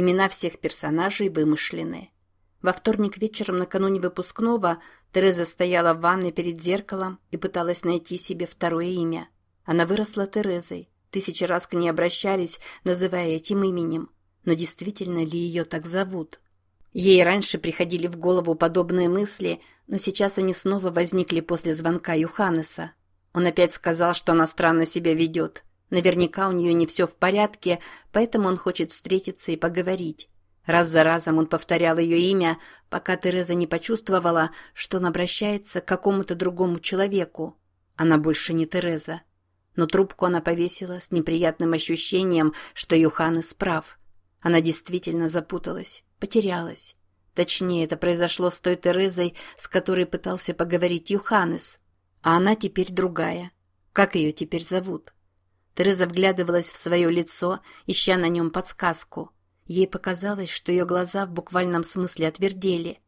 Имена всех персонажей вымышлены. Во вторник вечером накануне выпускного Тереза стояла в ванной перед зеркалом и пыталась найти себе второе имя. Она выросла Терезой. Тысячи раз к ней обращались, называя этим именем. Но действительно ли ее так зовут? Ей раньше приходили в голову подобные мысли, но сейчас они снова возникли после звонка Юханеса. Он опять сказал, что она странно себя ведет. Наверняка у нее не все в порядке, поэтому он хочет встретиться и поговорить. Раз за разом он повторял ее имя, пока Тереза не почувствовала, что он обращается к какому-то другому человеку. Она больше не Тереза. Но трубку она повесила с неприятным ощущением, что Юханес прав. Она действительно запуталась, потерялась. Точнее, это произошло с той Терезой, с которой пытался поговорить Юханес. А она теперь другая. Как ее теперь зовут? Тереза вглядывалась в свое лицо, ища на нем подсказку. Ей показалось, что ее глаза в буквальном смысле отвердели,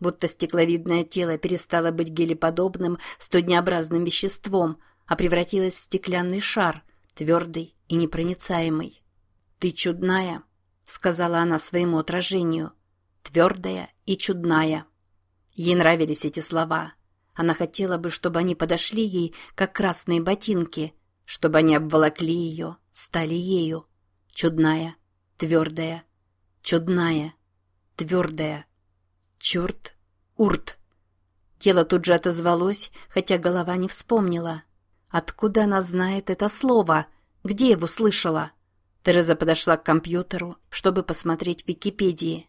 будто стекловидное тело перестало быть гелеподобным, студнеобразным веществом, а превратилось в стеклянный шар, твердый и непроницаемый. «Ты чудная», — сказала она своему отражению, — «твердая и чудная». Ей нравились эти слова. Она хотела бы, чтобы они подошли ей, как красные ботинки, чтобы они обволокли ее, стали ею. Чудная, твердая, чудная, твердая. Черт, урт. Тело тут же отозвалось, хотя голова не вспомнила. Откуда она знает это слово? Где его слышала? Тереза подошла к компьютеру, чтобы посмотреть в Википедии.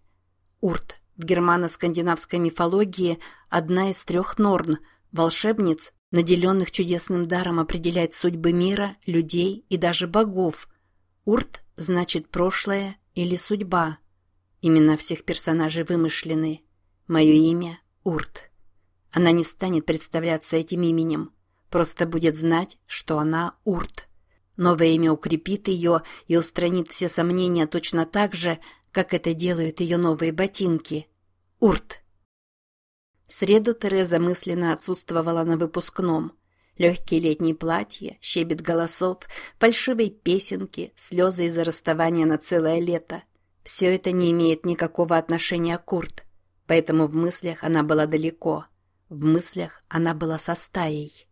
Урт в германо-скандинавской мифологии одна из трех норн, волшебниц, наделенных чудесным даром определять судьбы мира, людей и даже богов. Урт значит прошлое или судьба. Имена всех персонажей вымышлены. Мое имя – Урт. Она не станет представляться этим именем, просто будет знать, что она Урт. Новое имя укрепит ее и устранит все сомнения точно так же, как это делают ее новые ботинки. Урт. Среду Тереза мысленно отсутствовала на выпускном. Легкие летние платья, щебет голосов, фальшивые песенки, слезы из-за расставания на целое лето. Все это не имеет никакого отношения к Курт. Поэтому в мыслях она была далеко. В мыслях она была со стаей.